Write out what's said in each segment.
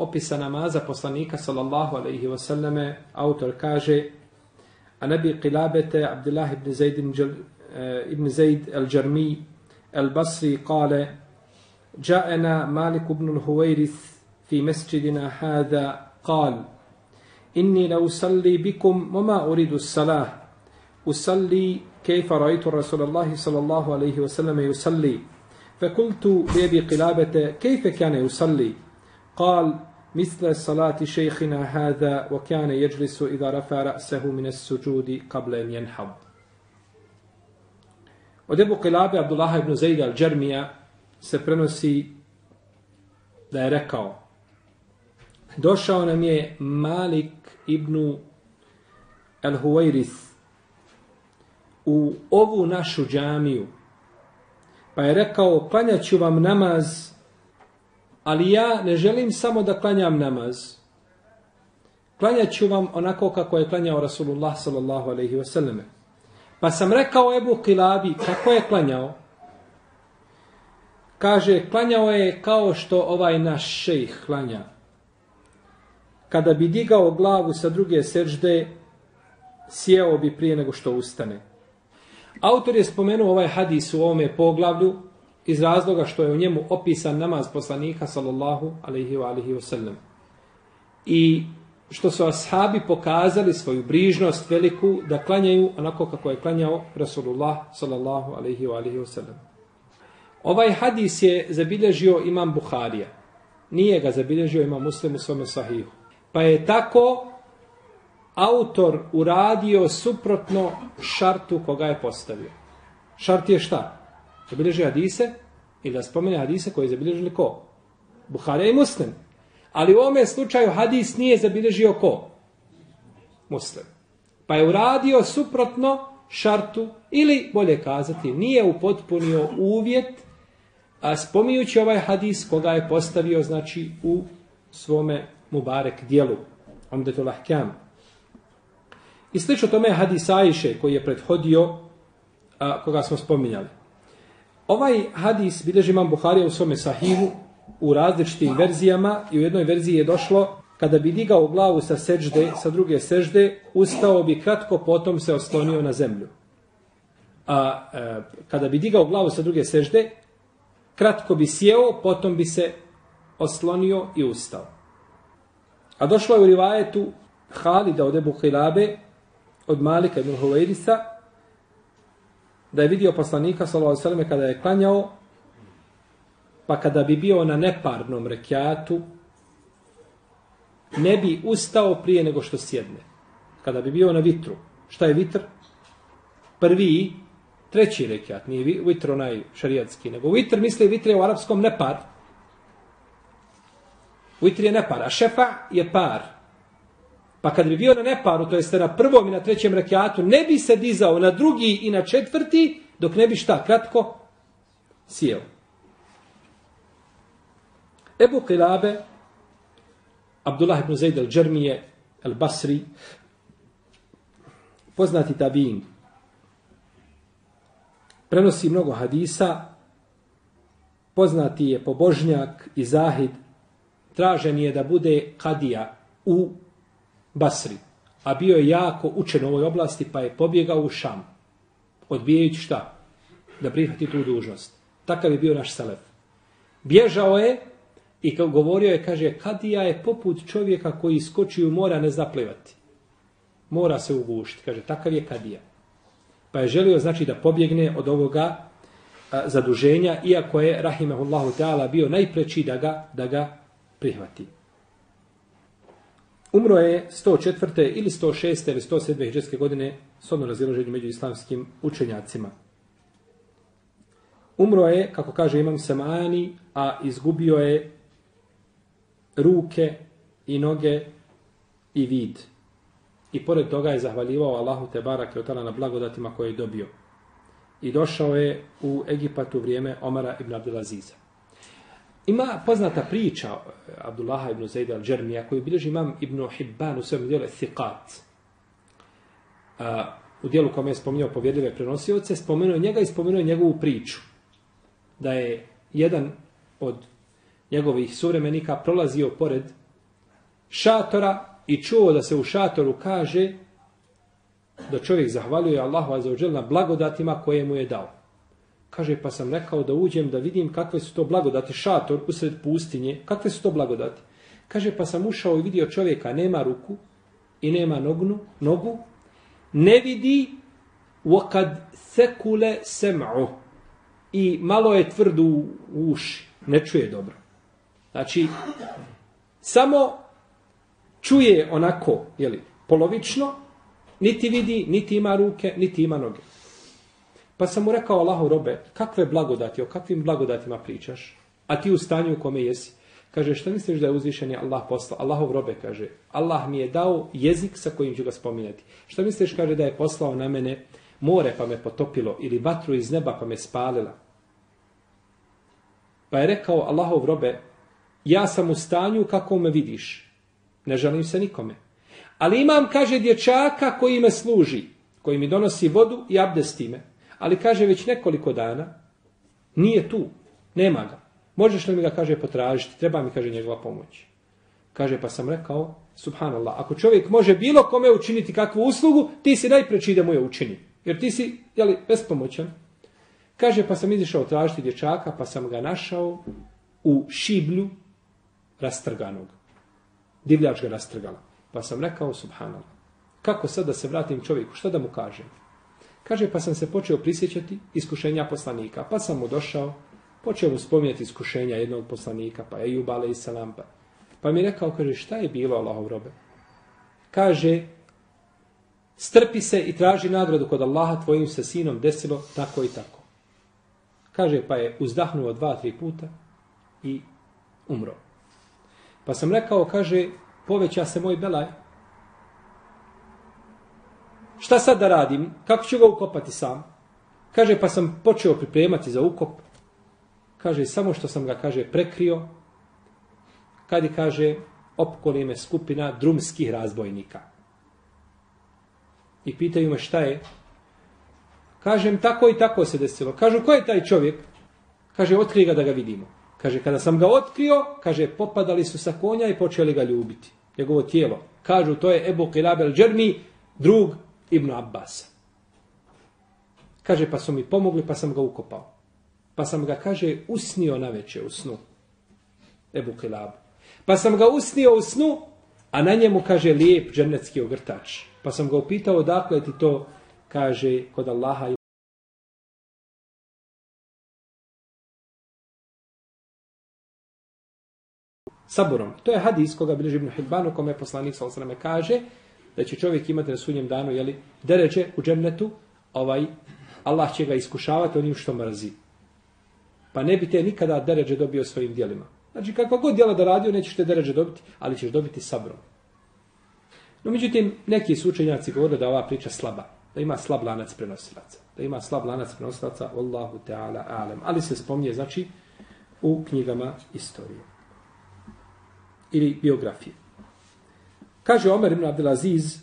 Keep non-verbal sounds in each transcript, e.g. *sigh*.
opisa namaza poslanika sallallahu alaihi wasallame autor kaže a nebi qilabete Abdullah ibn Zaid ibn Zaid al-Jarmi al-Basri kale جاءنا مالك بن الهويرث في مسجدنا هذا قال إني لأصلي بكم وما أريد الصلاة أصلي كيف رأيت رسول الله صلى الله عليه وسلم يصلي فقلت لأبي قلابة كيف كان يصلي قال مثل صلاة شيخنا هذا وكان يجلس إذا رفع رأسه من السجود قبل أن ينحض Od Ebu Kilabe Abdullah ibn Zaid al-Džermija se prenosi da je rekao došao nam je Malik ibn al-Huwairis u ovu našu džamiju pa je rekao klanjaću vam namaz ali ja ne želim samo da klanjam namaz klanjaću vam onako kako je klanjao Rasulullah sallallahu alaihi wasallam pa sam rekao Ebu Kilabi kako je klanjao Kaže, klanjao je kao što ovaj naš šejh klanja. Kada bi digao glavu sa druge sežde, sjeo bi prije nego što ustane. Autor je spomenuo ovaj hadis u ovome poglavlju iz razloga što je u njemu opisan namaz poslanika sallallahu alaihi wa alaihi wa sallam. I što su ashabi pokazali svoju brižnost veliku da klanjaju onako kako je klanjao Rasulullah sallallahu alaihi wa alaihi wa sallam. Ovaj hadis je zabilježio imam Buharija. Nije ga zabilježio imam Muslim u svome sahihu. Pa je tako autor uradio suprotno šartu koga je postavio. Šart je šta? Zabilježi hadise i da spomene hadise koje je zabilježili ko? Buharija i Muslim. Ali u ovome slučaju hadis nije zabilježio ko? Muslim. Pa je uradio suprotno šartu ili bolje kazati nije upotpunio uvjet A spominjući ovaj hadis koga je postavio znači u svome Mubarek dijelu. Onda Ahkam. I slično tome je hadis Ajše koji je prethodio a, koga smo spominjali. Ovaj hadis bilježi imam Buharija u svome sahihu u različitim verzijama i u jednoj verziji je došlo kada bi digao glavu sa sežde, sa druge sežde, ustao bi kratko, potom se oslonio na zemlju. A, e, kada bi digao glavu sa druge sežde, kratko bi sjeo, potom bi se oslonio i ustao. A došlo je u rivajetu Halida od Ebu Hilabe, od Malika ibn Huvairisa, da je vidio poslanika sallallahu s.a.v. kada je klanjao, pa kada bi bio na neparnom rekiatu, ne bi ustao prije nego što sjedne. Kada bi bio na vitru. Šta je vitr? Prvi treći rekiat, nije vitr onaj šarijatski, nego vitr misli vitr je u arapskom nepar. Vitr je nepar, a šefa je par. Pa kad bi bio na neparu, to jeste na prvom i na trećem rekiatu, ne bi se dizao na drugi i na četvrti, dok ne bi šta, kratko, sjeo. Ebu Qilabe, Abdullah ibn Zaid al-đermije, al-Basri, poznati tabin, prenosi mnogo hadisa, poznati je pobožnjak i zahid, tražen je da bude kadija u Basri, a bio je jako učen u ovoj oblasti, pa je pobjegao u Šam, odbijajući šta? Da prihvati tu dužnost. Takav je bio naš Selef. Bježao je i kao govorio je, kaže, kadija je poput čovjeka koji skoči u mora ne zaplivati. Mora se ugušiti. Kaže, takav je kadija. Pa je želio, znači, da pobjegne od ovoga a, zaduženja, iako je, rahimahullahu ta'ala, bio najpreći da ga, da ga prihvati. Umro je 104. ili 106. ili 107. hiđarske godine s odno raziloženju među islamskim učenjacima. Umro je, kako kaže imam Samani, a izgubio je ruke i noge i vid. I pored toga je zahvaljivao Allahu te barake od na blagodatima koje je dobio. I došao je u Egipat u vrijeme Omara ibn Abdelaziza. Ima poznata priča eh, Abdullaha ibn Zaida al-Džermija koju bilježi imam ibn Hibban u svojom dijelu Thiqat. Eh, u dijelu kome je spominjao povjedljive prenosioce, spomenuo njega i spomenuo njegovu priču. Da je jedan od njegovih suvremenika prolazio pored šatora i čuo da se u šatoru kaže da čovjek zahvaljuje Allahu azzawajal na blagodatima koje mu je dao. Kaže, pa sam rekao da uđem da vidim kakve su to blagodati. Šator usred pustinje, kakve su to blagodati? Kaže, pa sam ušao i vidio čovjeka, nema ruku i nema nognu, nogu, ne vidi wakad sekule sem'u i malo je tvrdu u uši, ne čuje dobro. Znači, samo čuje onako, jeli, polovično, niti vidi, niti ima ruke, niti ima noge. Pa sam mu rekao Allahu robe, kakve blagodati, o kakvim blagodatima pričaš? A ti u stanju u kome jesi? Kaže, šta misliš da je uzvišen je Allah poslao? Allahov robe kaže, Allah mi je dao jezik sa kojim ću ga spominjati. Šta misliš, kaže, da je poslao na mene more pa me potopilo ili vatru iz neba pa me spalila? Pa je rekao Allahov robe, ja sam u stanju kako me vidiš. Ne želim se nikome. Ali imam, kaže, dječaka koji me služi, koji mi donosi vodu i abdesti me. Ali kaže, već nekoliko dana nije tu, nema ga. Možeš li mi ga, kaže, potražiti? Treba mi, kaže, njegova pomoć. Kaže, pa sam rekao, subhanallah, ako čovjek može bilo kome učiniti kakvu uslugu, ti si najpreći da mu je učini. Jer ti si, jeli, bespomoćan. Kaže, pa sam izišao tražiti dječaka, pa sam ga našao u šiblju rastrganog. Divljač ga rastrgala. Pa sam rekao, subhanallah, kako sad da se vratim čovjeku, šta da mu kažem? Kaže, pa sam se počeo prisjećati iskušenja poslanika. Pa sam mu došao, počeo mu spominjati iskušenja jednog poslanika, pa je Jubale i Salampa. Pa mi je rekao, kaže, šta je bilo Allahov robe? Kaže, strpi se i traži nagradu kod Allaha tvojim se sinom desilo tako i tako. Kaže, pa je uzdahnuo dva, tri puta i umro. Pa sam rekao, kaže, poveća se moj belaj. Šta sad da radim? Kako ću ga ukopati sam? Kaže, pa sam počeo pripremati za ukop. Kaže, samo što sam ga, kaže, prekrio. Kad je, kaže, opkoli me skupina drumskih razbojnika. I pitaju me šta je. Kažem, tako i tako se desilo. Kažu, ko je taj čovjek? Kaže, otkrije ga da ga vidimo. Kaže, kada sam ga otkrio, kaže, popadali su sa konja i počeli ga ljubiti. Njegovo tijelo. Kažu, to je Ebu Kilabel Džermi, drug Ibn Abbas. Kaže, pa su mi pomogli, pa sam ga ukopao. Pa sam ga, kaže, usnio na večer u snu. Ebu Kilabu. Pa sam ga usnio u snu, a na njemu, kaže, lijep džernetski ogrtač. Pa sam ga upitao, dakle ti to, kaže, kod Allaha saburom. To je hadis koga bilježi Ibn Hibban u kome poslanik sa osrame kaže da će čovjek imati na sunjem danu jeli, deređe u džennetu, ovaj, Allah će ga iskušavati onim što mrzi. Pa ne bi te nikada deređe dobio svojim dijelima. Znači kakva god djela da radio, nećeš te deređe dobiti, ali ćeš dobiti sabrom. No međutim, neki sučenjaci govore da ova priča slaba, da ima slab lanac prenosilaca. Da ima slab lanac prenosilaca, Allahu Teala alem. Ali se spomnije, znači, u knjigama istorije ili biografije. Kaže Omer ibn Abdelaziz,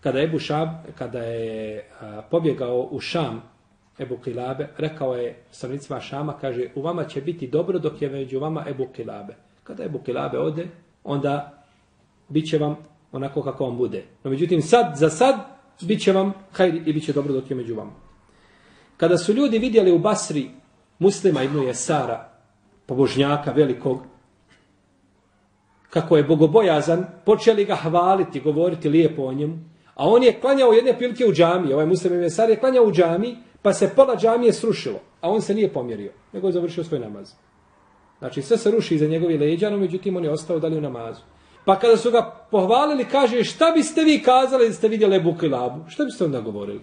kada je Bušab, kada je a, pobjegao u Šam, Ebu Kilabe, rekao je stanovnicima Šama, kaže, u vama će biti dobro dok je među vama Ebu Kilabe. Kada Ebu Kilabe ode, onda bit će vam onako kako vam bude. No međutim, sad, za sad, bit će vam hajri i bit će dobro dok je među vama. Kada su ljudi vidjeli u Basri muslima ibn Jesara, pobožnjaka velikog, kako je bogobojazan, počeli ga hvaliti, govoriti lijepo o njemu, a on je klanjao jedne prilike u džami, ovaj muslim Mesar je klanjao u džami, pa se pola džamije srušilo, a on se nije pomjerio, nego je završio svoj namaz. Znači sve se ruši iza njegovi leđa, no međutim on je ostao dalje u namazu. Pa kada su ga pohvalili, kaže, šta biste vi kazali da ste vidjeli Ebu Kilabu? Šta biste onda govorili?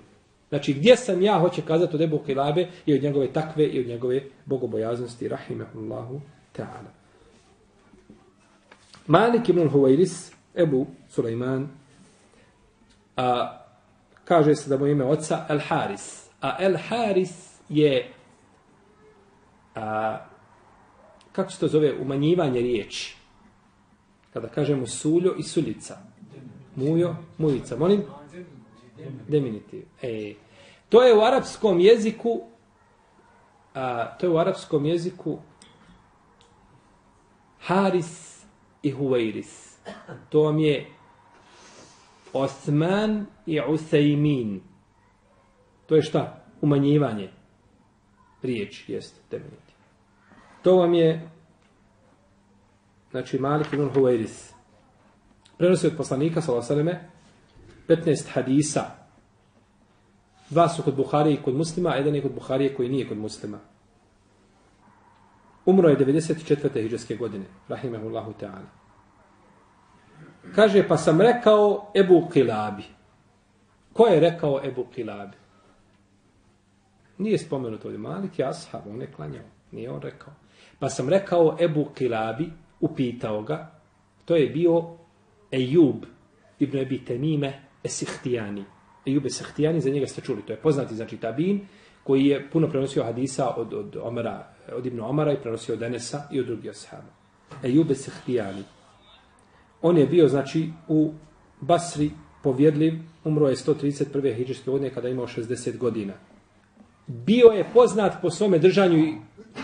Znači, gdje sam ja, hoće kazati od Ebu Kilabe i od njegove takve i od njegove bogobojaznosti, rahimahullahu ta'ala. Malik ibn Huvairis, Ebu Sulejman, a, kaže se da mu ime oca El Haris. A El Haris je, a, kako se to zove, umanjivanje riječi kada kažemo suljo i suljica. Mujo, mujica. Molim? Deminitiv. E, to je u arapskom jeziku a, to je u arapskom jeziku Haris i Huvairis. To vam je Osman i Usaimin. To je šta? Umanjivanje. Riječ jest deminitiv. To vam je znači Malik ibn Huwairis. Prenosi od poslanika, sallallahu 15 hadisa. Dva su kod Buharije i kod muslima, a jedan je kod Buharije koji nije kod muslima. Umro je 94. hiđarske godine, rahimahullahu ta'ala. Kaže, pa sam rekao Ebu Kilabi. Ko je rekao Ebu Kilabi? Nije spomenuto ovdje. Malik je ashab, on je klanjao. Nije on rekao. Pa sam rekao Ebu Kilabi, upitao ga, to je bio Ejub ibn Ebi Temime Esihtijani. Ejub Esihtijani, za njega ste čuli, to je poznati, znači Tabin, koji je puno prenosio hadisa od, od, Omara, od Ibn Omara i prenosio od Enesa i od drugih ashaba. Ejub Sehtijani. On je bio, znači, u Basri povjedljiv, umro je 131. hijđarske godine kada je imao 60 godina. Bio je poznat po svome držanju i,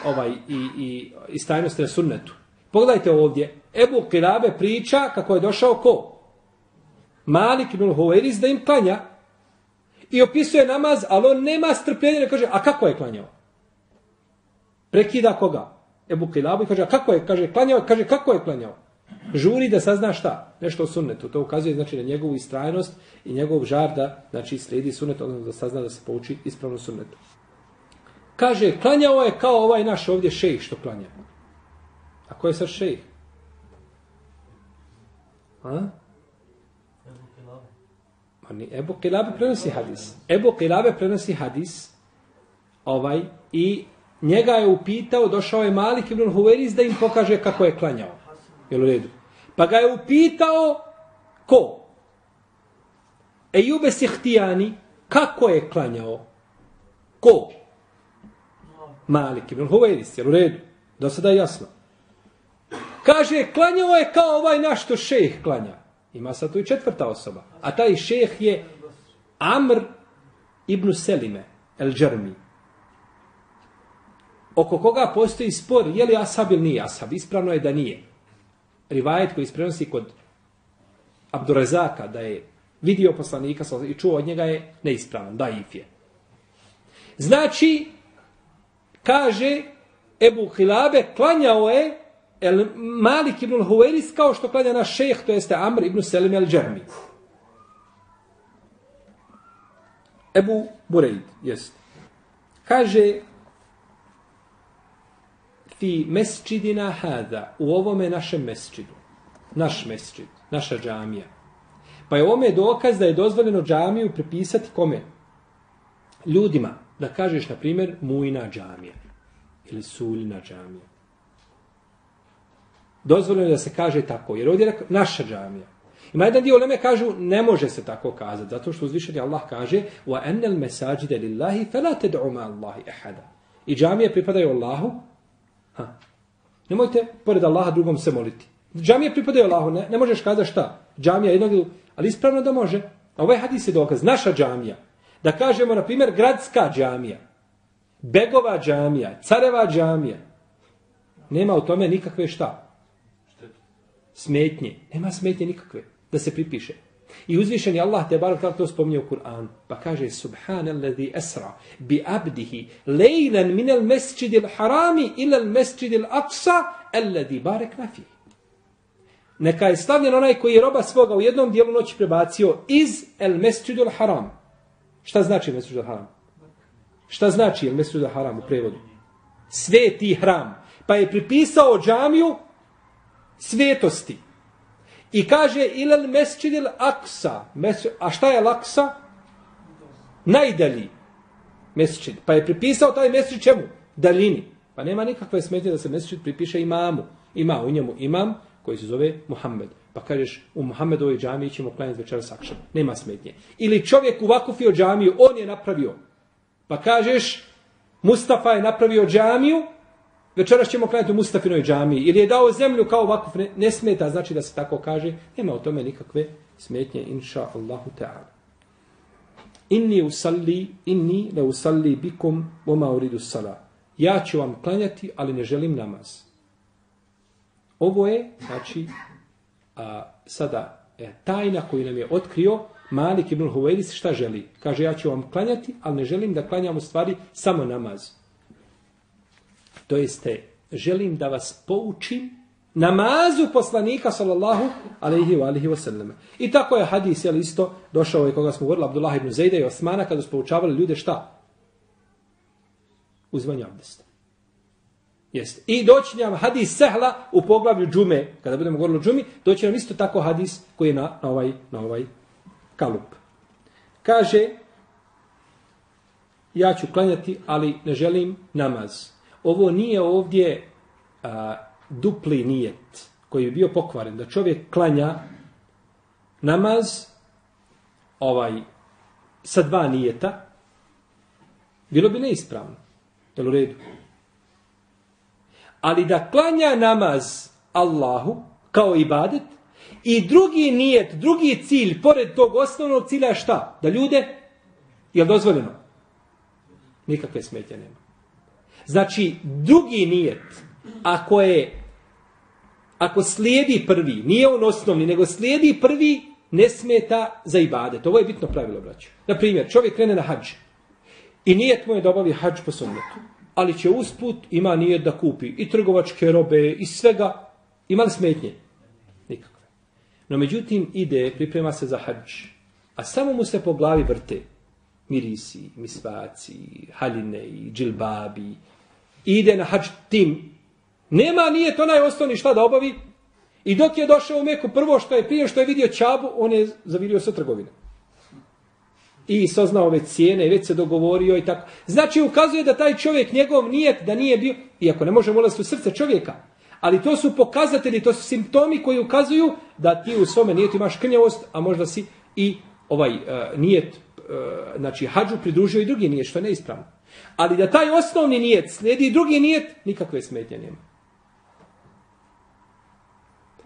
ovaj, i, i, i stajnosti na sunnetu. Pogledajte ovdje. Ebu Kilabe priča kako je došao ko? Malik ibn Huveris da im klanja. I opisuje namaz, ali on nema strpljenja. Kaže, a kako je klanjao? Prekida koga? Ebu Kilabe kaže, kako je? Kaže, klanjao, kaže, kako je klanjao? Žuri da sazna šta? Nešto o sunnetu. To ukazuje znači na njegovu istrajnost i njegov žar da znači, slijedi sunnet, odnosno da sazna da se pouči ispravno sunnetu. Kaže, klanjao je kao ovaj naš ovdje šejh što klanja. A ko je sad šejh? A? Ebu Kilabe prenosi hadis. Ebu Kilabe prenosi hadis ovaj i njega je upitao, došao je Malik ibn Huveriz da im pokaže kako je klanjao. Jel u redu? Pa ga je upitao ko? Ejube Sihtijani kako je klanjao? Ko? Malik ibn Huveriz, jel u redu? Do sada je jasno. Kaže, klanjao je kao ovaj naš što šejh klanja. Ima sad tu i četvrta osoba. A taj šejh je Amr ibn Selime, el Džermi. Oko koga postoji spor, je li ashab ili nije Asab? Ispravno je da nije. Rivajet koji isprenosi kod Abdurazaka da je vidio poslanika i čuo od njega je neispravan, da if je. Znači, kaže Ebu Hilabe, klanjao je El Malik ibn Huveris kao što klanja naš šejh, to jeste Amr ibn Selim el Džermi. Ebu Bureid, jest. Kaže, fi mesčidina hada, u ovome našem mesčidu, naš mesčid, naša džamija. Pa je ovome dokaz da je dozvoljeno džamiju prepisati kome? Ljudima. Da kažeš, na primjer, mujna džamija. Ili suljina džamija. Dozvoljeno je da se kaže tako, jer ovdje je naša džamija. Ima jedan dio uleme kažu, ne može se tako kazati, zato što uzvišeni Allah kaže wa الْمَسَاجِدَ لِلَّهِ lillahi fela ted'u ma I džamije pripadaju Allahu. Ha. Nemojte pored Allaha drugom se moliti. Džamije pripadaju Allahu, ne, ne možeš kazati šta. Džamija jednog, ali ispravno da može. A ovaj hadis je dokaz, naša džamija. Da kažemo, na primjer, gradska džamija. begova džamija, careva džamija, nema u tome nikakve šta? Smetnje. Nema smetnje nikakve da se pripiše. I uzvišen je Allah te bar to spominje u Kur'an. Pa kaže Subhanalladhi esra bi abdihi lejlan minel mesčidil harami ilal mesčidil aqsa alladhi barek nafi. Neka je stavljen onaj koji je roba svoga u jednom dijelu noći prebacio iz el mesčidil haram. Šta znači mesčidil haram? Šta znači el mesčidil znači haram u prevodu? Sveti hram. Pa je pripisao džamiju svetosti. I kaže ilal mesčidil aksa. Mes, a šta je laksa? Najdalji mesčid. Pa je pripisao taj mesčid čemu? Daljini. Pa nema nikakve smetnje da se mesčid pripiše imamu. Ima u njemu imam koji se zove Muhammed. Pa kažeš u Muhammedovoj džamiji ćemo klanjati večera sakšan. Nema smetnje. Ili čovjek u vakufio džamiju, on je napravio. Pa kažeš Mustafa je napravio džamiju, večeras ćemo klanjati u Mustafinoj džamiji, ili je dao zemlju kao vakuf, ne, ne smeta, znači da se tako kaže, nema o tome nikakve smetnje, inša Allahu ta'ala. Inni usalli, inni ne usalli bikum oma uridu sala. Ja ću vam klanjati, ali ne želim namaz. Ovo je, znači, a, sada e, tajna koju nam je otkrio Malik ibn Huvejlis šta želi. Kaže, ja ću vam klanjati, ali ne želim da klanjam u stvari samo namaz. To jeste, želim da vas poučim namazu poslanika sallallahu alaihi wa alihi wa. I tako je hadis, jel isto, došao je koga smo govorili, Abdullah ibn Zejda i Osmana, kada su poučavali ljude šta? Uzvanje abdesta. Jeste. I doći nam hadis sehla u poglavlju džume, kada budemo govorili o džumi, doći nam isto tako hadis koji je na, na, ovaj, na ovaj kalup. Kaže, ja ću klanjati, ali ne želim namaz ovo nije ovdje a, dupli nijet koji bi bio pokvaren, da čovjek klanja namaz ovaj sa dva nijeta, bilo bi neispravno. Jel u redu? Ali da klanja namaz Allahu kao ibadet i drugi nijet, drugi cilj, pored tog osnovnog cilja šta? Da ljude, je dozvoljeno? Nikakve smetje nema. Znači, drugi nijet, ako je, ako slijedi prvi, nije on osnovni, nego slijedi prvi, ne smeta za ibadet. Ovo je bitno pravilo, braću. Na primjer, čovjek krene na hađ i nijet mu je da obavi hađ po sunnetu. Ali će usput, ima nijet da kupi i trgovačke robe i svega. Ima li smetnje? Nikakve. No međutim, ide, priprema se za hađ. A samo mu se po glavi vrte mirisi, misvaci, haline i džilbabi, ide na hađ tim. Nema, nije to najosnovni šta da obavi. I dok je došao u Meku, prvo što je prije što je vidio čabu, on je zavirio sa trgovine. I saznao već cijene, već se dogovorio i tako. Znači, ukazuje da taj čovjek, njegov nijet, da nije bio, iako ne možemo ulaziti u srce čovjeka, ali to su pokazatelji, to su simptomi koji ukazuju da ti u svome nijetu imaš krnjavost, a možda si i ovaj uh, nijet, uh, znači hađu pridružio i drugi nijet, što je neispravno. Ali da taj osnovni nijet slijedi drugi nijet, nikakve smetnje nema.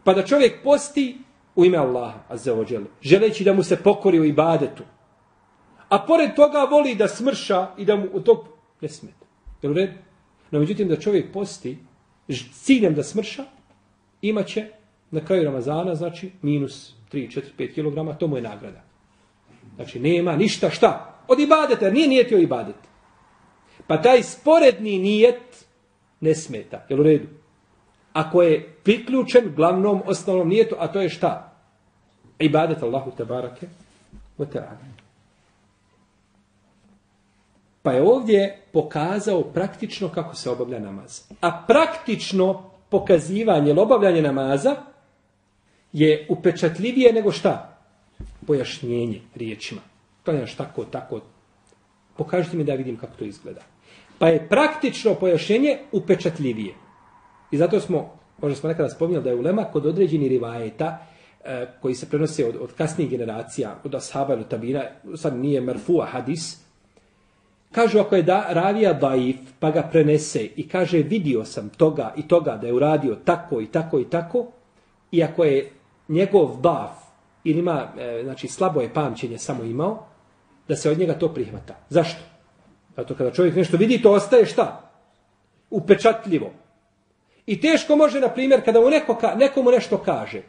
Pa da čovjek posti u ime Allaha, azzaođel, želeći da mu se pokori u ibadetu. A pored toga voli da smrša i da mu u tog ne smeta. Jel u redu? No, međutim, da čovjek posti ciljem da smrša, imaće na kraju Ramazana, znači, minus 3, 4, 5 kg, to mu je nagrada. Znači, nema ništa šta. Od ibadeta, nije nijetio ibadet. Pa taj sporedni nijet ne smeta. Jel u redu? Ako je priključen glavnom osnovnom nijetu, a to je šta? Ibadet Allahu te barake wa ta'ala. Pa je ovdje pokazao praktično kako se obavlja namaz. A praktično pokazivanje ili obavljanje namaza je upečatljivije nego šta? Pojašnjenje riječima. To je tako, tako. Pokažite mi da vidim kako to izgleda. Pa je praktično pojašnjenje upečatljivije. I zato smo, možda smo nekada spominjali da je ulema kod određeni rivajeta e, koji se prenose od, od kasnijih generacija, od ashaba ili tabina, sad nije merfua hadis, kažu ako je da, ravija daif, pa ga prenese i kaže vidio sam toga i toga da je uradio tako i tako i tako, i ako je njegov daf ili ima, e, znači slabo je pamćenje samo imao, da se od njega to prihvata. Zašto? Zato kada čovjek nešto vidi, to ostaje šta? Upečatljivo. I teško može, na primjer, kada mu neko, nekomu nešto kaže,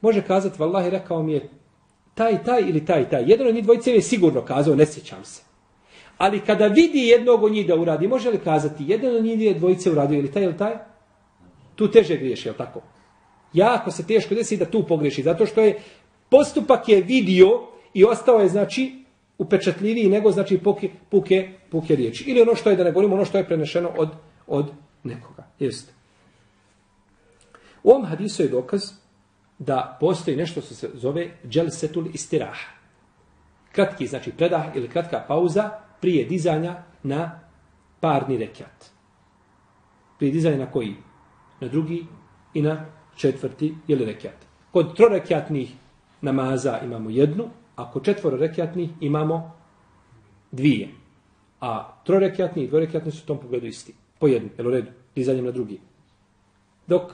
može kazati, vallahi, rekao mi je taj, taj ili taj, taj. Jedan od njih dvojice je sigurno kazao, ne sjećam se. Ali kada vidi jednog od njih da uradi, može li kazati, jedan od njih je dvojice uradio ili taj ili taj? Tu teže griješi, je tako? Jako se teško desi da tu pogreši, zato što je postupak je vidio i ostao je, znači, upečatljiviji nego, znači, puke, puke, puke riječi. Ili ono što je, da ne govorimo, ono što je prenešeno od, od nekoga. Jeste. U ovom hadisu je dokaz da postoji nešto što se zove dželsetul istiraha. Kratki, znači predah ili kratka pauza prije dizanja na parni rekiat. Prije dizanja na koji? Na drugi i na četvrti ili rekiat. Kod trorekiatnih namaza imamo jednu, Ako četvoro rekjatni imamo dvije. A trorekiatni i dvorekiatni su u tom pogledu isti. Po jednu, jel u redu, dizanjem na drugi. Dok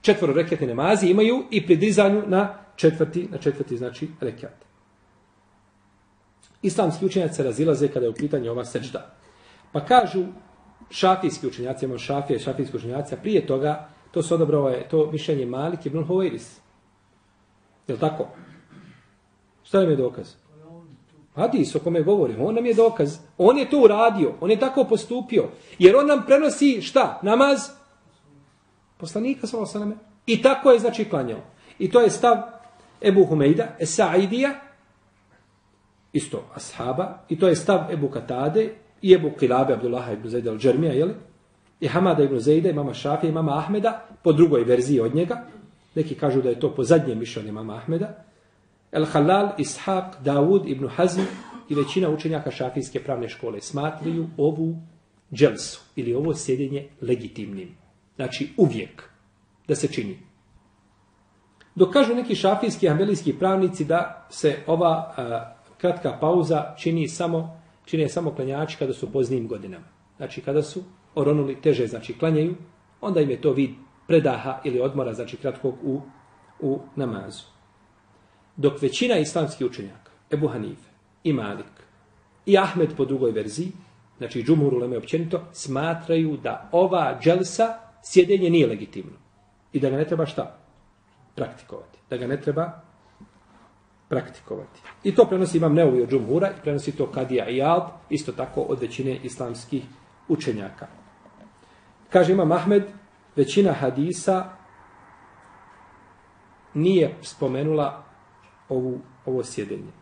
četvoro rekatne namazi imaju i pri dizanju na četvrti, na četvrti znači rekat. Islamski učenjaci se razilaze kada je u pitanju ova sečda. Pa kažu šafijski učenjaci, imamo šafije, šafijski učenjaci, prije toga to se odabrao je to mišljenje Malik ibn Huwairis. Je tako? Šta nam je dokaz? Hadis o kome govorimo, on nam je dokaz. On je to uradio, on je tako postupio. Jer on nam prenosi šta? Namaz? poslanika sa alejhi i tako je znači klanjao. I to je stav Ebu Humejda, Esaidija, isto ashaba, i to je stav Ebu Katade i Ebu Kilabe, Abdullah ibn Zaid al-Džermija, jeli? I Hamada ibn Zaida, mama Šafija, mama Ahmeda, po drugoj verziji od njega. Neki kažu da je to po zadnjem mišljenju mama Ahmeda. El Halal, Ishaq, Dawud ibn Hazm i većina učenjaka šafijske pravne škole smatraju ovu dželsu ili ovo sjedenje legitimnim. Znači uvijek da se čini. Dok kažu neki šafijski ambelijski pravnici da se ova a, kratka pauza čini samo čine samo klanjači kada su poznijim godinama. Znači kada su oronuli teže, znači klanjaju, onda im je to vid predaha ili odmora, znači kratkog u, u namazu. Dok većina islamskih učenjaka, Ebu Hanife i Malik i Ahmed po drugoj verziji, znači džumhur uleme općenito, smatraju da ova dželsa sjedenje nije legitimno. I da ga ne treba šta? Praktikovati. Da ga ne treba praktikovati. I to prenosi imam Neovi od Džumhura i prenosi to Kadija i Alp, isto tako od većine islamskih učenjaka. Kaže imam Ahmed, većina hadisa nije spomenula ovu, ovo sjedenje.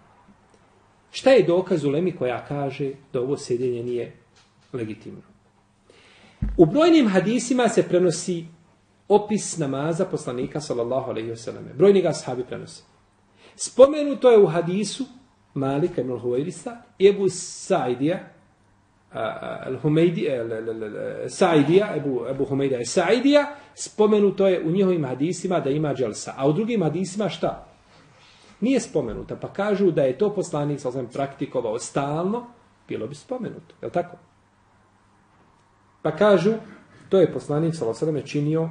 Šta je dokaz u Lemi koja kaže da ovo sjedenje nije legitimno? U brojnim hadisima se prenosi opis namaza poslanika sallallahu alejhi ve selleme. Brojni ga sahabi prenose. Spomenuto je u hadisu Malika ibn Huwairisa i Ebu Sa'idija al-Humaydi e, Sa'idija Ebu Ebu Humayda Sa'idija spomenuto je u njihovim hadisima da ima dželsa, a u drugim hadisima šta? Nije spomenuto, pa kažu da je to poslanik sa osam praktikovao stalno, bilo bi spomenuto, je l' tako? Pa kažu, to je poslanik Salosadame činio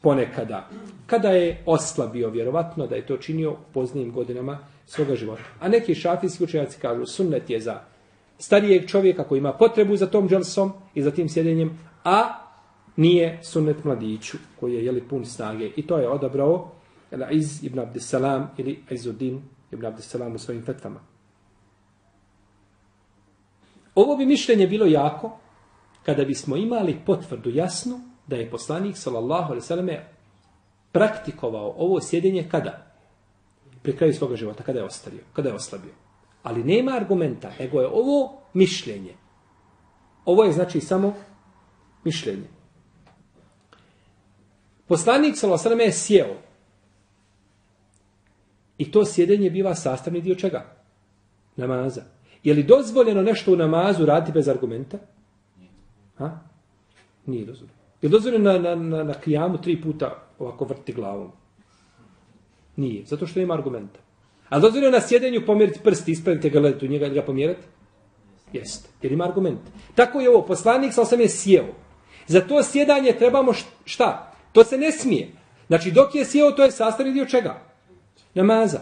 ponekada. Kada je oslabio, vjerovatno da je to činio u poznijim godinama svoga života. A neki šafijski učenjaci kažu, sunnet je za starijeg čovjeka koji ima potrebu za tom dželsom i za tim sjedenjem, a nije sunnet mladiću koji je jeli pun snage. I to je odabrao iz ibn Abdesalam ili Izuddin ibn Abdesalam u svojim fetvama. Ovo bi mišljenje bilo jako, kada bismo imali potvrdu jasnu da je poslanik sallallahu alejhi ve selleme praktikovao ovo sjedenje kada pri kraju svog života kada je ostario, kada je oslabio. Ali nema argumenta, nego je ovo mišljenje. Ovo je znači samo mišljenje. Poslanik sallallahu alejhi ve selleme je sjeo. I to sjedenje biva sastavni dio čega? Namaza. Je li dozvoljeno nešto u namazu raditi bez argumenta? Ha? Nije dozvoljeno. Je dozvoljeno na, na, na, na kijamu tri puta ovako vrti glavom? Nije, zato što nema argumenta. A dozvoljeno na sjedenju pomjeriti prsti, ispravite ga, gledati u njega, ga pomjerati? Jeste, jer ima argument. Tako je ovo, poslanik sa sam je sjeo. Za to sjedanje trebamo šta? To se ne smije. Znači, dok je sjeo, to je sastavni dio čega? Namaza.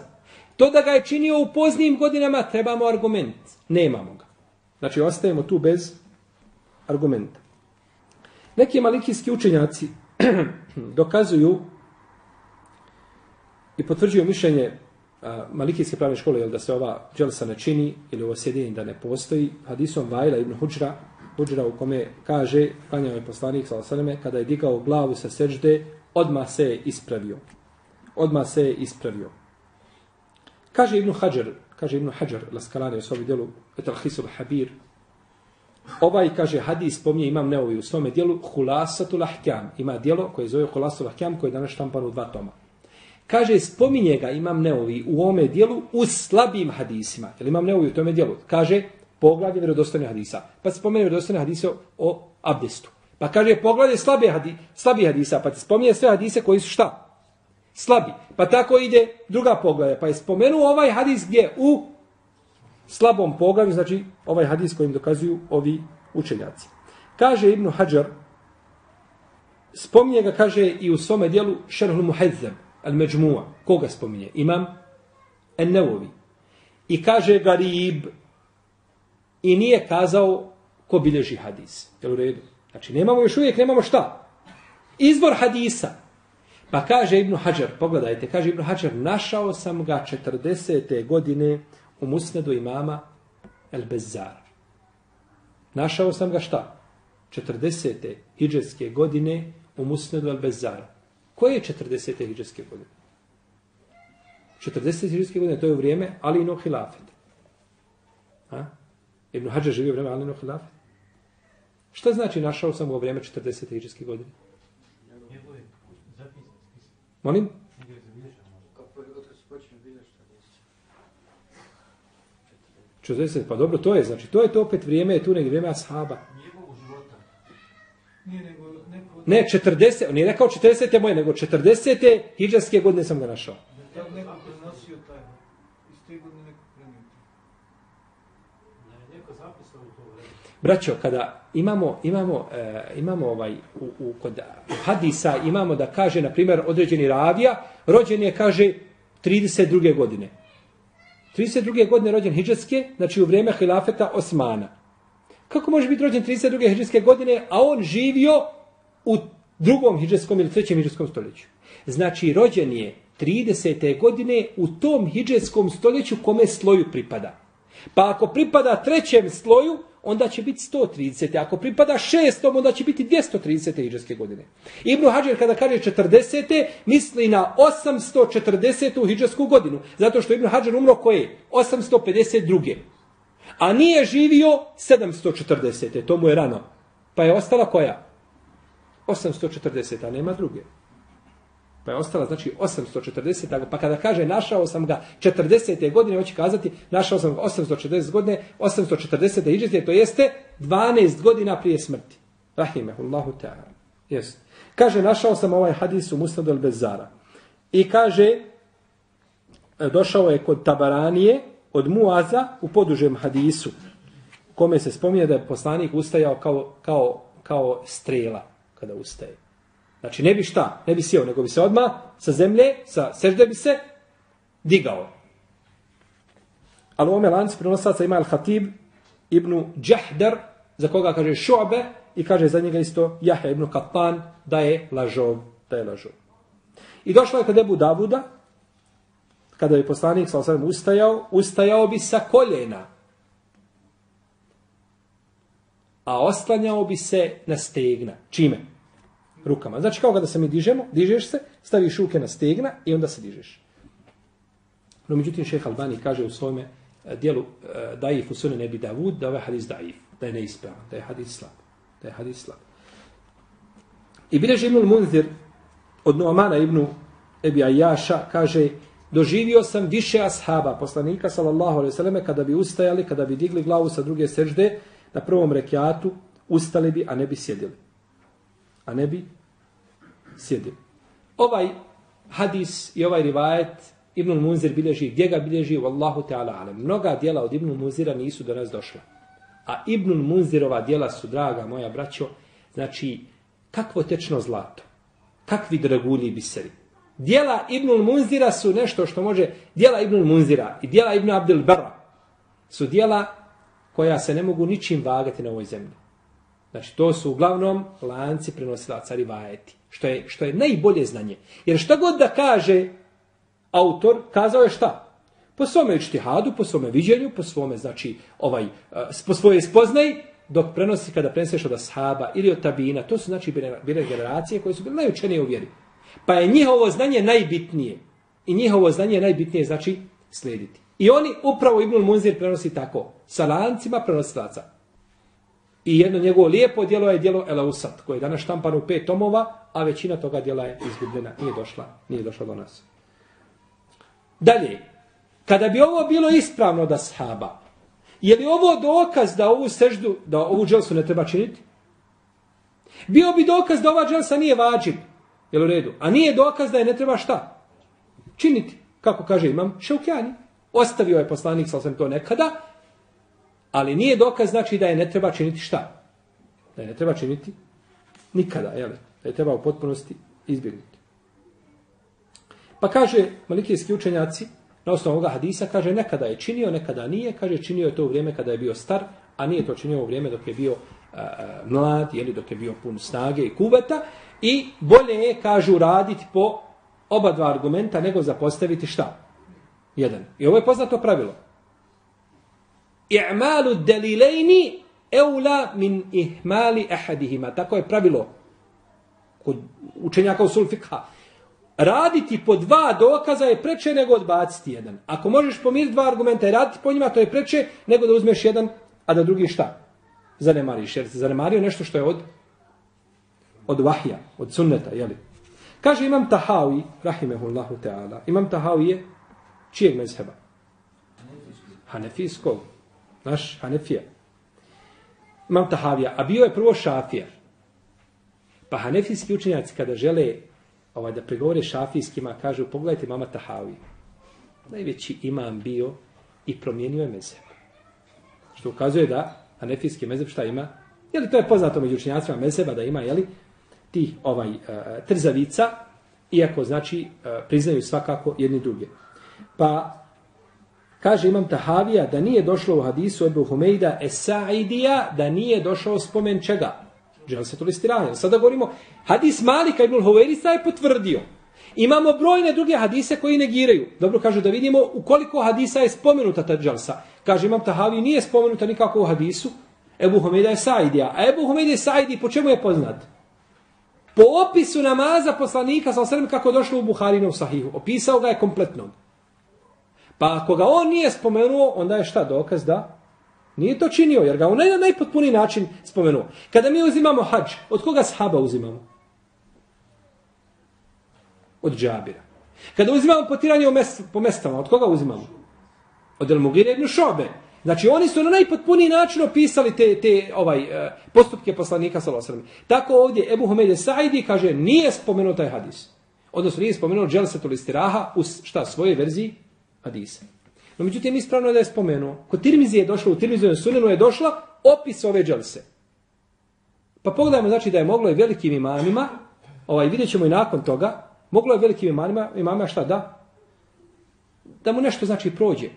To da ga je činio u poznijim godinama, trebamo argument. Nemamo ga. Znači, ostajemo tu bez argumenta. Neki malikijski učenjaci *clears throat* dokazuju i potvrđuju mišljenje a, malikijske pravne škole, jel da se ova dželsa ne čini ili ovo sjedinje da ne postoji, hadisom Vajla ibn Huđra, Huđra u kome kaže, klanjao je poslanik sa kada je digao glavu sa sežde, odma se je ispravio. Odma se je ispravio. Kaže Ibn Hajar, kaže Ibn Hajar, Laskalani u svom dijelu, Etal Hisul Habir, ovaj, kaže, hadis spominje imam neovi u svome dijelu, Hulasatul Ahkam. Ima dijelo koje zove Hulasatul Ahkam, koje je danas štampano u dva toma. Kaže, spominje ga imam neovi u ovome dijelu u slabim hadisima. Jel imam neovi u tome dijelu? Kaže, poglavlje vjerodostojne hadisa. Pa spominje vjerodostojne hadise o abdestu. Pa kaže, poglavlje slabe hadi, slabi hadisa. Pa ti spominje sve hadise koji su šta? Slabi. Pa tako ide druga poglavlja. Pa je spomenuo ovaj hadis gdje? U slabom poglavlju, znači ovaj hadis kojim dokazuju ovi učenjaci. Kaže Ibn Hajar, spominje ga, kaže i u svome dijelu Šerhul Muhezzem, Al-Međmu'a. Koga spominje? Imam Ennevovi. I kaže Garib, i nije kazao ko bilježi hadis. Jel u redu? Znači, nemamo još uvijek, nemamo šta? Izbor hadisa. Pa kaže Ibn Hajar, pogledajte, kaže Ibn Hajar, našao sam ga 40. godine u musnedu imama El Bezar. Našao sam ga šta? 40. hijđarske godine u musnedu El Bezar. Koje je 40. hijđarske godine? 40. hijđarske godine, to je u vrijeme Ali ino hilafet. Ha? Ibn Hajar živio u vrijeme Ali ino hilafet. Šta znači našao sam ga u vrijeme 40. hijđarske godine? Molim? 60, pa dobro, to je, znači, to je to opet vrijeme, je tu negdje vrijeme ashaba. Ne, 40, nije rekao 40. je moje, nego 40. hijđarske godine sam ga našao. Braćo, kada imamo, imamo, e, imamo ovaj, u, u, kod hadisa, imamo da kaže, na primjer, određeni ravija, rođen je, kaže, 32. godine. 32. godine rođen Hidžetske, znači u vrijeme hilafeta Osmana. Kako može biti rođen 32. Hidžetske godine, a on živio u drugom Hidžetskom ili trećem Hidžetskom stoljeću? Znači, rođen je 30. godine u tom Hidžetskom stoljeću kome sloju pripada. Pa ako pripada trećem sloju, onda će biti 130. Ako pripada šestom, onda će biti 230. iđeske godine. Ibn Hađer kada kaže 40. misli na 840. hijđarsku godinu. Zato što Ibn Hađer umro koje? 852. A nije živio 740. To mu je rano. Pa je ostala koja? 840. A nema druge. Pa je ostala, znači, 840. Pa kada kaže našao sam ga 40. godine, hoće kazati našao sam ga 840 godine, 840. iđete, to jeste 12 godina prije smrti. Rahimehullahu ta'ala. Yes. Kaže, našao sam ovaj hadis u Musnadu al-Bezara. I kaže, e, došao je kod Tabaranije, od Muaza, u podužem hadisu, kome se spominje da je poslanik ustajao kao, kao, kao strela kada ustaje. Znači ne bi šta, ne bi sjeo, nego bi se odma sa zemlje, sa sežde bi se digao. Ali u ome lancu prenosaca ima Al-Hatib ibn Džahdar, za koga kaže Šu'be, i kaže za njega isto Jahe ibn Katan, da je lažov, da je lažov. I došlo je kada Ebu Davuda, kada je poslanik sa osam ustajao, ustajao bi sa koljena. A oslanjao bi se na stegna. Čime? Rukama. Znači kao kada se mi dižemo, dižeš se, staviš ruke na stegna i onda se dižeš. No međutim šeha Albani kaže u svome eh, dijelu eh, daif u sunu nebi Davud da ovaj hadis daif, da je neispravan, da je hadis slab. Da je hadis slab. I bileži Ibnul Munzir od Nuamana Ibnu Ebi Ajaša kaže doživio sam više ashaba poslanika sallallahu alejhi ve selleme kada bi ustajali, kada bi digli glavu sa druge sežde na prvom rekiatu ustali bi, a ne bi sjedili a ne bi sjedili. Ovaj hadis i ovaj rivajet Ibn Munzir bilježi, gdje ga bilježi? Wallahu ta'ala alem. Mnoga dijela od Ibn Munzira nisu do nas došla. A Ibn Munzirova dijela su, draga moja braćo, znači, kakvo tečno zlato. Kakvi dragulji biseri. Dijela Ibn Munzira su nešto što može, dijela Ibn Munzira i dijela Ibn Abdel Bara su dijela koja se ne mogu ničim vagati na ovoj zemlji. Znači, to su uglavnom lanci prenosilaca rivajeti. Što je, što je najbolje znanje. Jer šta god da kaže autor, kazao je šta? Po svome ištihadu, po svome viđenju, po svome, znači, ovaj, eh, po svoje spoznaj, dok prenosi kada preneseš od ashaba ili od tabina, to su znači bile, bile generacije koje su bile najučenije u vjeri. Pa je njihovo znanje najbitnije. I njihovo znanje je najbitnije znači slijediti. I oni upravo Ibnul Munzir prenosi tako, sa lancima prenosilaca. I jedno njegovo lijepo djelo je djelo Elausat, koje je danas štampano u pet tomova, a većina toga djela je izgubljena, nije došla, nije došla do nas. Dalje, kada bi ovo bilo ispravno da sahaba, je li ovo dokaz da ovu seždu, da ovu dželsu ne treba činiti? Bio bi dokaz da ova dželsa nije vađib, jel u redu? A nije dokaz da je ne treba šta? Činiti, kako kaže imam Šaukjani. Ostavio je poslanik, sal sam to nekada, ali nije dokaz znači da je ne treba činiti šta? Da je ne treba činiti nikada, jel? Da je treba u potpunosti izbjegnuti. Pa kaže malikijski učenjaci, na osnovu ovoga hadisa, kaže nekada je činio, nekada nije, kaže činio je to u vrijeme kada je bio star, a nije to činio u vrijeme dok je bio uh, mlad, jeli, dok je bio pun snage i kuveta, i bolje je, kažu, raditi po oba dva argumenta nego zapostaviti šta? Jedan. I ovo je poznato pravilo. I'malu delilejni eula min ihmali ahadihima. Tako je pravilo kod učenjaka u sulfikha. Raditi po dva dokaza je preče nego odbaciti jedan. Ako možeš pomiriti dva argumenta i raditi po njima, to je preče nego da uzmeš jedan, a da drugi šta? Zanemariš. Jer se zanemario nešto što je od od vahja, od sunneta, jeli? Kaže imam Tahawi, rahimehullahu ta'ala, imam Tahawi je čijeg mezheba? Hanefijskog. Naš Hanefija. Imam Tahavija, a bio je prvo šafija. Pa hanefijski učenjaci kada žele ovaj, da pregovore šafijskima, kažu, pogledajte mama Tahavi. Najveći imam bio i promijenio je mezheb. Što ukazuje da hanefijski mezheb šta ima? Jeli to je poznato među učenjacima mezheba da ima, jeli, tih ovaj, e, trzavica, iako znači e, priznaju svakako jedni druge. Pa kaže imam Tahavija da nije došlo u hadisu Ebu Humejda Esaidija, da nije došao spomen čega? Žel se to listiranje. Sada govorimo, hadis Malika ibn Huverisa je potvrdio. Imamo brojne druge hadise koji negiraju. Dobro kažu da vidimo u koliko hadisa je spomenuta ta dželsa. Kaže imam Tahavi nije spomenuta nikako u hadisu. Ebu Humeida je Saidija. A Ebu Humejda je Saidi po čemu je poznat? Po opisu namaza poslanika sa osrem kako došlo u Buharinu sahihu. Opisao ga je kompletno. Pa ako ga on nije spomenuo, onda je šta dokaz da Nije to činio, jer ga on na najpotpuniji način spomenuo. Kada mi uzimamo hađ, od koga sahaba uzimamo? Od džabira. Kada uzimamo potiranje po mestama, od koga uzimamo? Od El Mugire ibn Šobe. Znači, oni su na najpotpuniji način opisali te, te ovaj, eh, postupke poslanika sa Losrami. Tako ovdje Ebu Humede Saidi kaže, nije spomenuo taj hadis. Odnosno, nije spomenuo Dželsetul Istiraha u šta, svojoj verziji hadisa. No međutim, ispravno je da je spomenuo. Kod Tirmizi je došlo, u Tirmizijem sunenu je došla opis ove dželse. Pa pogledajmo, znači da je moglo i velikim imamima, ovaj, vidjet ćemo i nakon toga, moglo je velikim imamima, imamima šta da? Da mu nešto znači prođe.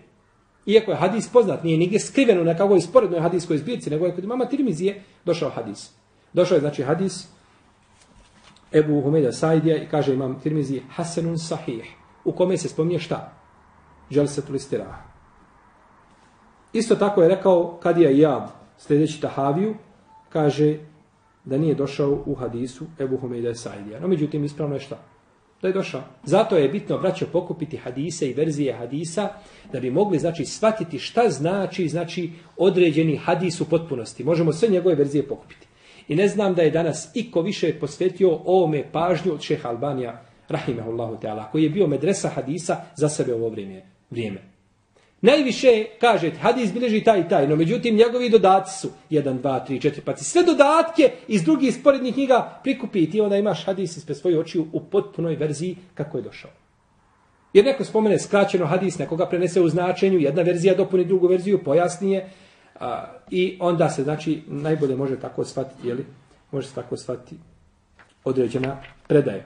Iako je hadis poznat, nije nigdje skriven u nekakvoj sporednoj hadiskoj zbirci, nego je kod imama Tirmizije došao hadis. Došao je znači hadis Ebu Humeda Saidija i kaže imam Tirmizije Hasanun Sahih, u kome se spominje šta? Dželsetul istirah. Isto tako je rekao Kadija Jab, sljedeći Tahaviju, kaže da nije došao u hadisu Ebu Humejda Saidija. No, međutim, ispravno je šta? Da je došao. Zato je bitno, braćo, pokupiti hadise i verzije hadisa, da bi mogli, znači, shvatiti šta znači, znači, određeni hadis u potpunosti. Možemo sve njegove verzije pokupiti. I ne znam da je danas iko više posvetio ovome pažnju od šeha Albanija, rahimehullahu teala, koji je bio medresa hadisa za sebe u ovo vrijeme vrijeme. Najviše, kaže, hadis bilježi taj i taj, no međutim, njegovi dodaci su 1, 2, 3, 4, pa ti sve dodatke iz drugih sporednih knjiga prikupi i ti onda imaš hadis ispred svoje oči u potpunoj verziji kako je došao. Jer neko spomene skraćeno hadis, nekoga prenese u značenju, jedna verzija dopuni drugu verziju, pojasnije, a, i onda se, znači, najbolje može tako shvatiti, jeli, može se tako shvatiti određena predaja.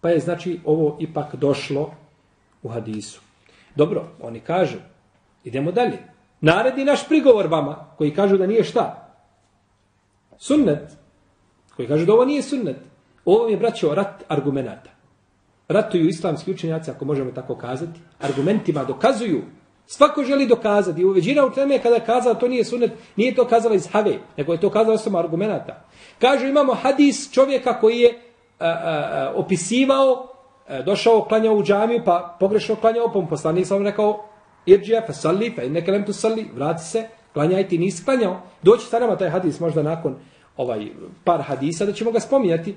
Pa je, znači, ovo ipak došlo u hadisu. Dobro, oni kažu, idemo dalje. naredi naš prigovor vama, koji kažu da nije šta? Sunnet. Koji kažu da ovo nije sunnet. Ovo je, braćo, rat argumentata. Ratuju islamski učenjaci, ako možemo tako kazati, argumentima dokazuju. Svako želi dokazati. I većina u teme kada je kazala to nije sunnet, nije to kazala iz have, nego je to kazala samo argumentata. Kažu imamo hadis čovjeka koji je a, a, a, opisivao, E, došao, klanjao u džamiju, pa pogrešno klanjao, pa mu poslanik sam rekao, irđija, fa salli, fa inne kelem tu salli, vrati se, klanjaj ti, nisi klanjao. Doći sa nama taj hadis možda nakon ovaj par hadisa, da ćemo ga spominjati.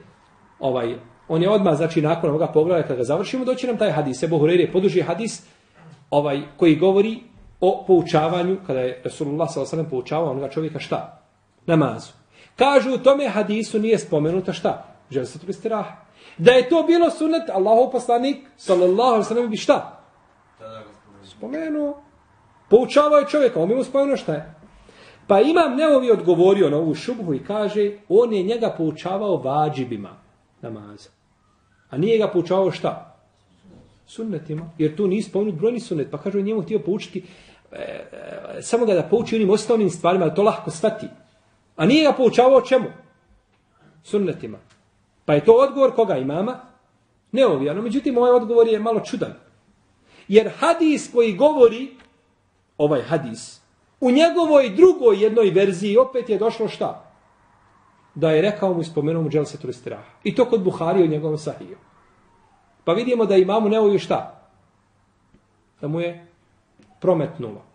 Ovaj, on je odmah, znači nakon ovoga poglavlja, kada ga završimo, doći nam taj hadis. Ebu Hureyre poduži hadis ovaj, koji govori o poučavanju, kada je Rasulullah s.a.v. poučavao onoga čovjeka šta? Namazu. Kažu u tome hadisu nije spomenuta šta? Želstvo tu turisti. Da je to bilo sunet, Allahov poslanik, sallallahu alaihi bi šta? Spomenuo. Poučavao je čovjeka, on bi mu spomenuo šta je. Pa imam neovi odgovorio na ovu šubhu i kaže, on je njega poučavao vađibima namaza. A nije ga poučavao šta? Sunnetima. Jer tu nije spomenut brojni sunnet. Pa kaže, on njemu htio poučiti e, e, samo ga da pouči onim osnovnim stvarima, da to lahko shvati. A nije ga poučavao čemu? Sunnetima. Pa je to odgovor koga imama? Neovijano. Međutim, ovaj odgovor je malo čudan. Jer hadis koji govori, ovaj hadis, u njegovoj drugoj jednoj verziji opet je došlo šta? Da je rekao mu i spomenuo mu dželse turistiraha. I to kod Buhari u njegovom sahiju. Pa vidimo da imamu neoviju šta? Da mu je prometnulo.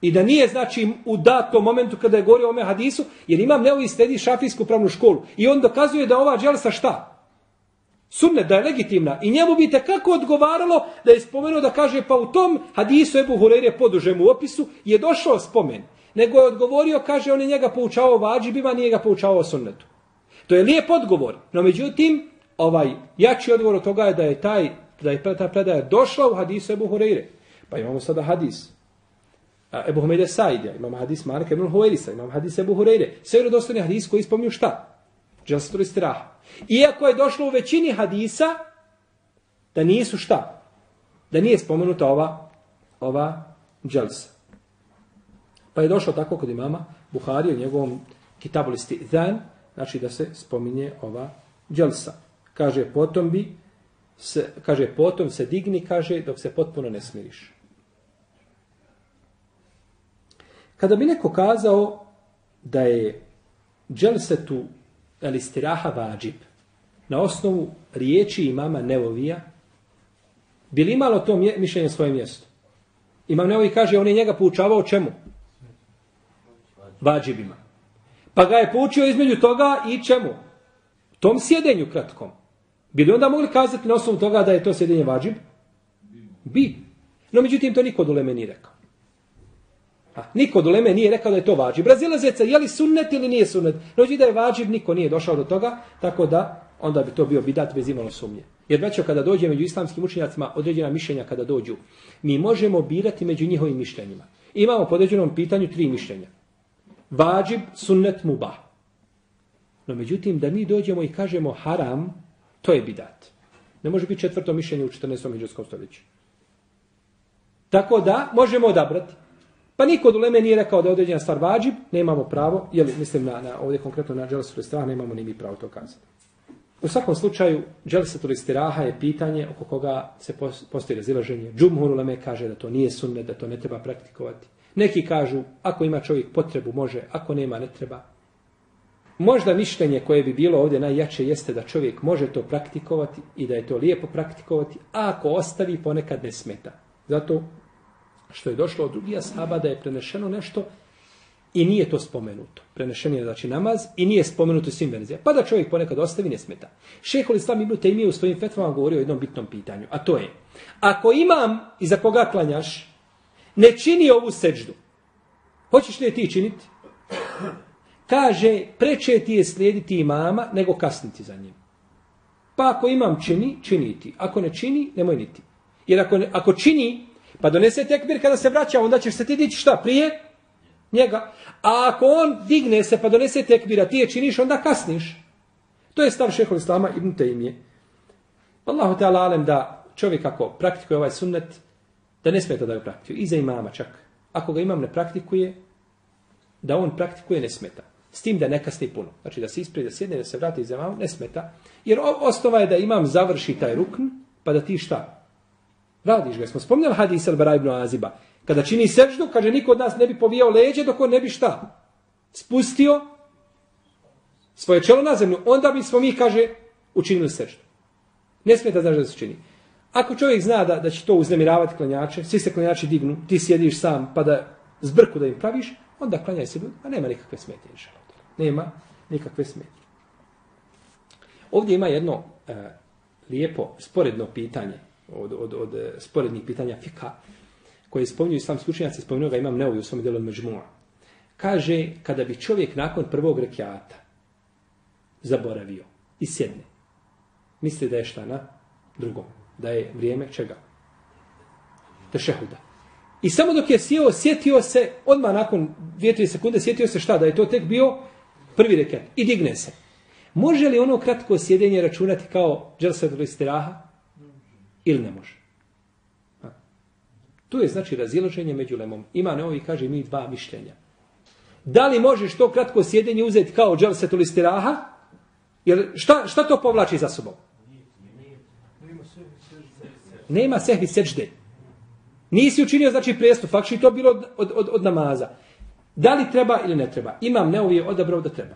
I da nije, znači, u datom momentu kada je govorio o ome hadisu, jer imam neovi sledi šafijsku pravnu školu. I on dokazuje da ova dželsa šta? Sunne, da je legitimna. I njemu bi te kako odgovaralo da je spomenuo da kaže, pa u tom hadisu Ebu Hureyre podužem u opisu je došao spomen. Nego je odgovorio, kaže, on je njega poučavao vađibima, nije ga poučavao sunnetu. To je lijep odgovor. No međutim, ovaj jači odgovor od toga je da je taj, da je ta predaja došla u hadisu Ebu Hureyre. Pa imamo sada hadis Ebu Humejde Saidija, imam hadis Marka ibn Huwairisa, imam hadis Ebu Hureyre. Sve je dostojni hadis koji spomnju šta? Dželsatul istiraha. Iako je došlo u većini hadisa da nisu šta? Da nije spomenuta ova ova dželsa. Pa je došlo tako kod imama Buhari u njegovom kitabu listi Zan, znači da se spominje ova dželsa. Kaže, potom bi se, kaže, potom se digni, kaže, dok se potpuno ne smiriš. Kada bi neko kazao da je dželsetu elistiraha vađib na osnovu riječi imama Nevovija, bi li imalo to mišljenje svoje mjesto? Imam Nevovi kaže, on je njega poučavao čemu? Vađibima. Pa ga je poučio između toga i čemu? Tom sjedenju kratkom. Bi li onda mogli kazati na osnovu toga da je to sjedenje vađib? Bi. No, međutim, to niko dole meni rekao. A, niko do Leme nije rekao da je to vađib. Brazilazeca, je li sunnet ili nije sunnet? Noći da je vađib, niko nije došao do toga, tako da onda bi to bio bidat bez imalo sumnje. Jer već kada dođe među islamskim učenjacima određena mišljenja kada dođu, mi možemo birati među njihovim mišljenjima. Imamo po određenom pitanju tri mišljenja. Vađib, sunnet, mubah. No međutim, da mi dođemo i kažemo haram, to je bidat. Ne može biti četvrto mišljenje u 14. međuskom stoljeću. Tako da, možemo odabrati. Pa niko od uleme nije rekao da je određena stvar vađib, nemamo pravo, jeli, mislim na, na ovdje konkretno na dželesu listiraha, nemamo ni mi pravo to kazati. U svakom slučaju, dželesu listiraha je pitanje oko koga se postoji razilaženje. Džumhur uleme kaže da to nije sunne, da to ne treba praktikovati. Neki kažu, ako ima čovjek potrebu, može, ako nema, ne treba. Možda mišljenje koje bi bilo ovdje najjače jeste da čovjek može to praktikovati i da je to lijepo praktikovati, a ako ostavi, ponekad ne smeta. Zato što je došlo od drugih ashaba da je prenešeno nešto i nije to spomenuto. Prenešen je znači namaz i nije spomenuto svim verzijama. Pa da čovjek ponekad ostavi, ne smeta. Šehol Islam Ibn Taymi u svojim fetvama govorio o jednom bitnom pitanju, a to je, ako imam i za koga klanjaš, ne čini ovu seđdu, hoćeš li je ti činiti? Kaže, preče ti je slijediti imama nego kasniti za njim. Pa ako imam čini, čini ti. Ako ne čini, nemoj niti. Jer ako, ne, ako čini, Pa donese tekbir kada se vraća, onda ćeš se ti dići šta prije? Njega. A ako on digne se pa donese tekbira, ti je činiš, onda kasniš. To je stav šehol islama ibn Taymije. Allahu Teala alem da čovjek ako praktikuje ovaj sunnet, da ne smeta da ga praktikuje. I za imama čak. ako ga imam ne praktikuje, da on praktikuje ne smeta. S tim da ne kasni puno. Znači da se ispred, da sjedne, da se vrati za imam, ne smeta. Jer osnova je da imam završi taj rukn, pa da ti šta? Radiš ga. Smo spomnjali hadis Elbera ibn Aziba. Kada čini seždu, kaže niko od nas ne bi povijao leđe dok on ne bi šta? Spustio svoje čelo na zemlju. Onda bi smo mi, kaže, učinili seždu. Ne smeta znaš da se čini. Ako čovjek zna da, da će to uznemiravati klanjače, svi se klanjači dignu, ti sjediš sam pa da zbrku da im praviš, onda klanjaj se, a nema nikakve smetje. Nema nikakve smetje. Ovdje ima jedno e, lijepo sporedno pitanje od, od, od e, sporednih pitanja fika koje spominju islamski učenjaci, spominju ga imam neovi u svom delu Međmua. Kaže, kada bi čovjek nakon prvog rekiata zaboravio i sjedne, misli da je šta na drugom da je vrijeme čega? Tešehuda. I samo dok je sjeo, sjetio se, odmah nakon 2-3 sekunde, sjetio se šta? Da je to tek bio prvi rekiat. I digne se. Može li ono kratko sjedenje računati kao dželset ili? Ili ne može? Ha. Tu je znači razilaženje među lemom. Ima neovi, kaže, mi dva mišljenja. Da li možeš to kratko sjedenje uzeti kao dželset ili stiraha? Jer šta, šta to povlači za sobom? nema sehvi seđde. Nisi učinio, znači, prijestup, fakši to bilo od, od, od, namaza. Da li treba ili ne treba? Imam neovi odabrao da treba.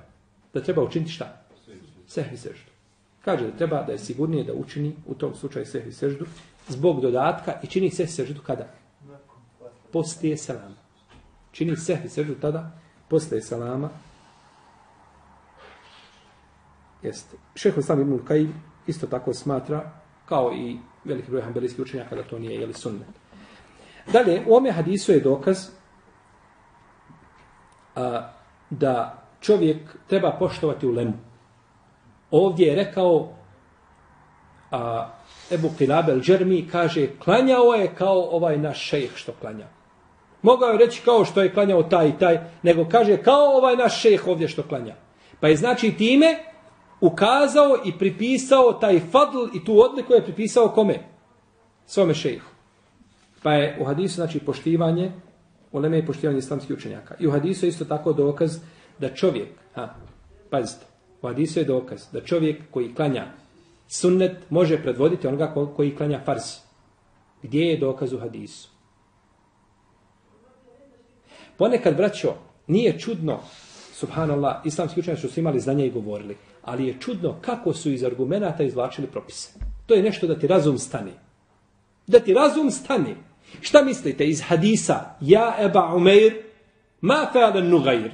Da treba učiniti šta? Sehvi seždu. Kaže da treba da je sigurnije da učini u tom slučaju sehvi seždu zbog dodatka i čini sehvi seždu kada? Poslije salama. Čini sehvi seždu tada poslije salama. Jeste. Šeho sam Ibn Kajim isto tako smatra kao i veliki broj hanbelijskih učenjaka da to nije jeli sunnet. Dalje, u ome hadisu je dokaz a, da čovjek treba poštovati u lemu. Ovdje je rekao a, Ebu Qilabel Džermi kaže klanjao je kao ovaj naš šejh što klanja. Mogao je reći kao što je klanjao taj i taj, nego kaže kao ovaj naš šejh ovdje što klanja. Pa je znači time ukazao i pripisao taj fadl i tu odliku je pripisao kome? Svome šejhu. Pa je u hadisu znači poštivanje, u leme je poštivanje islamskih učenjaka. I u hadisu je isto tako dokaz da čovjek, ha, pazite, u hadisu je dokaz da čovjek koji klanja sunnet može predvoditi onoga koji klanja fars. Gdje je dokaz u hadisu? Ponekad, braćo, nije čudno, subhanallah, islamski učenjaci su imali znanje i govorili ali je čudno kako su iz argumenata izvlačili propise. To je nešto da ti razum stane. Da ti razum stane. Šta mislite iz hadisa? Ja Eba Umeir, ma fe'alen nugajr.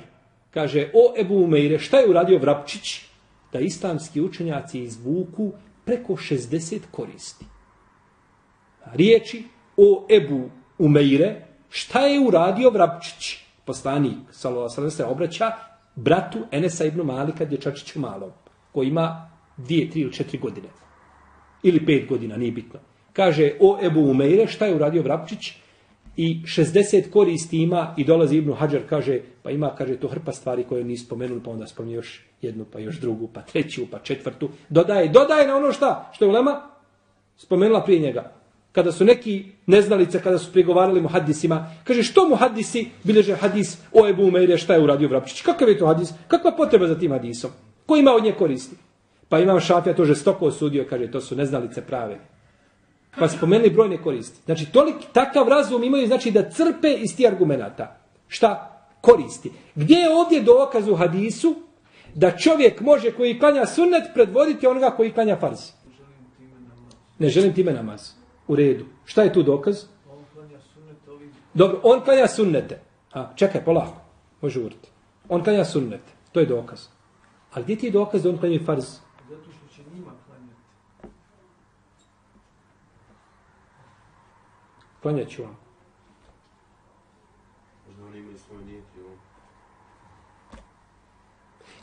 Kaže, o Ebu Umeire, šta je uradio Vrapčić? Da islamski učenjaci izvuku preko 60 koristi. Riječi o Ebu Umeire, šta je uradio Vrapčić? Poslanik, sallallahu se obraća bratu Enesa ibn Malika, dječačiću malom, koji ima dvije, tri ili četiri godine. Ili pet godina, nije bitno. Kaže, o Ebu Umeire, šta je uradio Vrapčić? I 60 koristi ima i dolazi Ibnu Hadžar, kaže, pa ima, kaže, to hrpa stvari koje ni spomenuli, pa onda spomni još jednu, pa još drugu, pa treću, pa četvrtu. Dodaje, dodaje na ono šta? Što je Ulema spomenula prije njega kada su neki neznalice, kada su prigovarali mu hadisima, kaže što mu hadisi bileže hadis o Ebu Umeire, šta je uradio Vrapčić? Kakav je to hadis? Kakva potreba za tim hadisom? Ko ima od nje koristi? Pa imam šafija to žestoko osudio, kaže to su neznalice prave. Pa spomenuli brojne koristi. Znači, tolik, takav razum imaju, znači da crpe iz ti argumenta. Šta? Koristi. Gdje je ovdje dokaz u hadisu da čovjek može koji klanja sunnet predvoditi onoga koji klanja farz? Ne želim time namaz. U redu. Šta je tu dokaz? On klanja sunnete. Dobro, on klanja sunnete. A, čekaj, polako. Može urti. On klanja sunnete. To je dokaz. Ali gdje ti je dokaz da on klanja farz? Zato što će njima klanjati. Klanjat ću vam.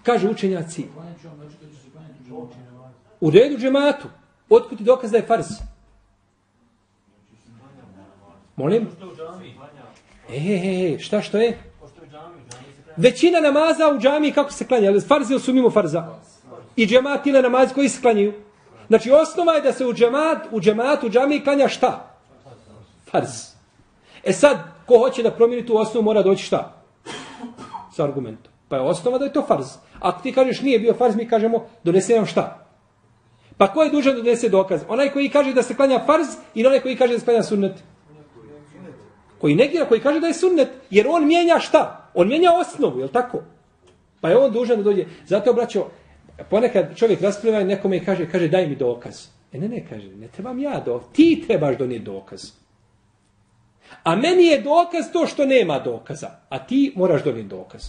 Kaže učenjaci. U redu džematu. Otkud ti dokaz da je farz? Molim? E, e, e, šta što je? Većina namaza u džami kako se klanja? Ali farz ili su mimo farza? I džemat ili namaz koji se klanjaju? Znači osnova je da se u džemat, u džematu, u džami klanja šta? Haris. E sad, ko hoće da promijeni tu osnovu, mora doći šta? Sa argumentom. Pa je osnova da je to farz. Ako ti kažeš nije bio farz, mi kažemo donese nam šta? Pa ko je dužan da donese dokaz? Onaj koji kaže da se klanja farz ili onaj koji kaže da se klanja sunnet? Koji negira, koji kaže da je sunnet. Jer on mijenja šta? On mijenja osnovu, je tako? Pa je on dužan da dođe. Zato braćo, ponekad čovjek raspliva i nekome kaže, kaže daj mi dokaz. E ne, ne, kaže, ne trebam ja dokaz. Ti trebaš donijeti dokaz. A meni je dokaz to što nema dokaza. A ti moraš donijeti dokaz.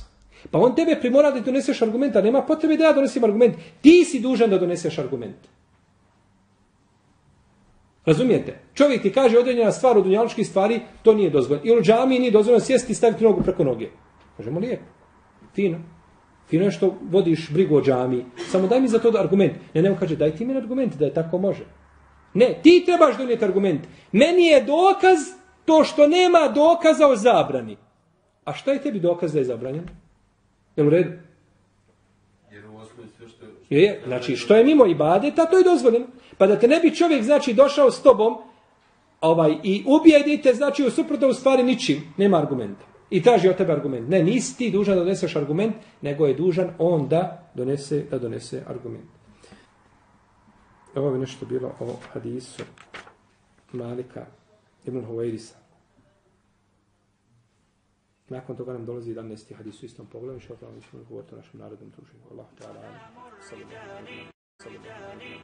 Pa on tebe primora da doneseš argument, a nema potrebe da ja donesem argument. Ti si dužan da doneseš argument. Razumijete? Čovjek ti kaže određena stvar od dunjaločkih stvari, to nije dozvoljeno. Ili u džami nije dozvoljeno sjesti i staviti nogu preko noge. Kažemo lijepo. Fino. Fino je što vodiš brigu o džami. Samo daj mi za to da argument. Ne, ne, kaže, daj ti mi argument da je tako može. Ne, ti trebaš donijeti argument. Meni je dokaz to što nema dokaza o zabrani. A šta je tebi dokaz da je zabranjeno? Je u redu? Jer u osnovi sve što... Je, znači, što je mimo ibadeta, to je dozvoljeno. Pa da te ne bi čovjek, znači, došao s tobom ovaj, i ubijedite, znači, u suprotno u stvari ničim. Nema argumenta. I traži od tebe argument. Ne, nisi ti dužan da doneseš argument, nego je dužan on da donese, da donese argument. Ovo bi nešto bilo o hadisu Malika ibn Huwairisa. Nakon toga nam dolazi 11. hadis u istom pogledu, što ćemo govoriti o našem narodnom druženju. Allah ta'ala. Salam.